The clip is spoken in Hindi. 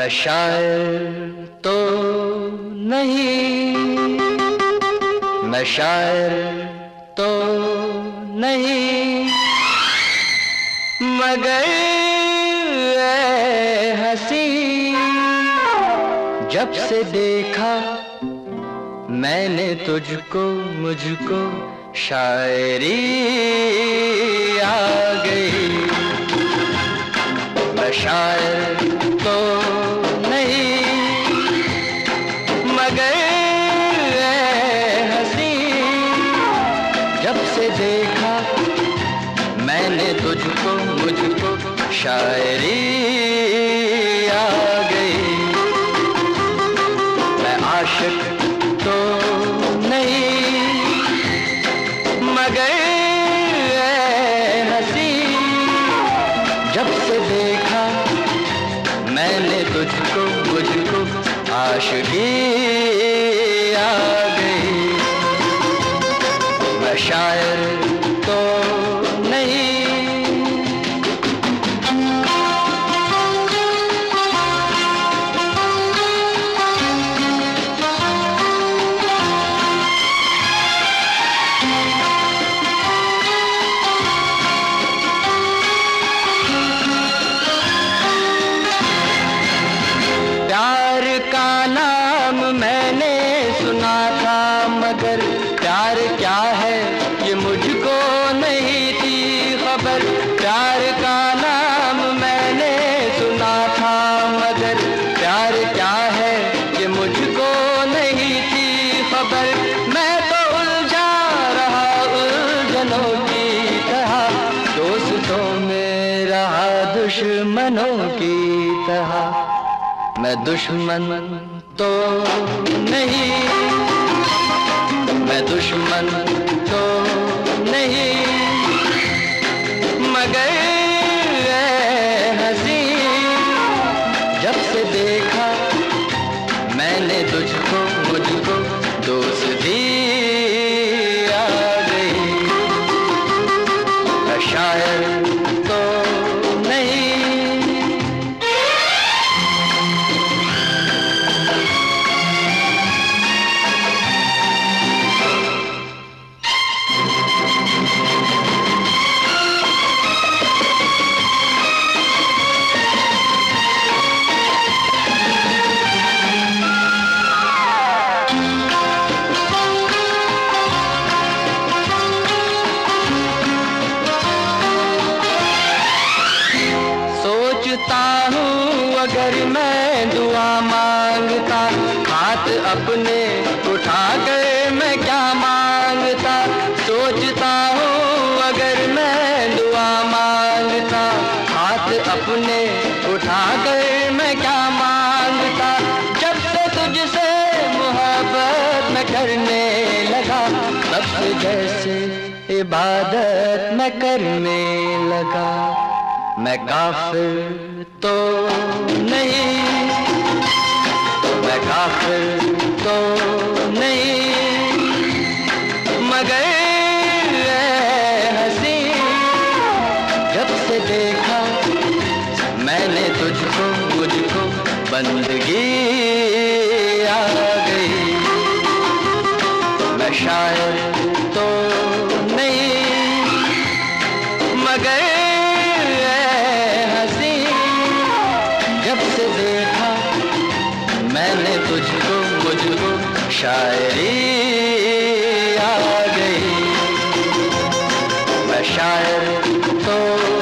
मैं शायर तो नहीं। मैं शायर तो नहीं। मगर हसी, जब से देखा मैंने तुझको, मुझको शायरी आ गई। मैं शायर मगर हसी। जब से देखा मैंने तुझको, मुझको शायरी आ गई। मैं आशिक तो नहीं, मगर हसी। जब से देखा मैंने तुझको, मुझको आशिकी आ गई। मैं शायर प्यार क्या है? ये मुझको नहीं थी खबर। प्यार का नाम मैंने सुना था, मगर प्यार क्या है? ये मुझको नहीं थी खबर। मैं तो उलझा रहा उलझनों की तरह। दोस्तों में रहा दुश्मनों की तरह। मैं दुश्मन तो सोचता हूँ, अगर मैं दुआ माँगता, हाथ अपने उठा कर मैं क्या माँगता? सोचता हूँ, अगर मैं दुआ माँगता, हाथ अपने उठा कर मैं क्या माँगता? जब से तुझसे मोहब्बत मैं करने लगा, तब से जैसे इबादत मैं करने लगा। मैं काफिर तो नहीं। मैं काफिर तो नहीं। मगर हँसी जब से देखा, मैंने तुझको, मुझको बंदगी आ गई। मैं शायर मैंने तुझको मुझको शायरी आ गई। मैं शायर तो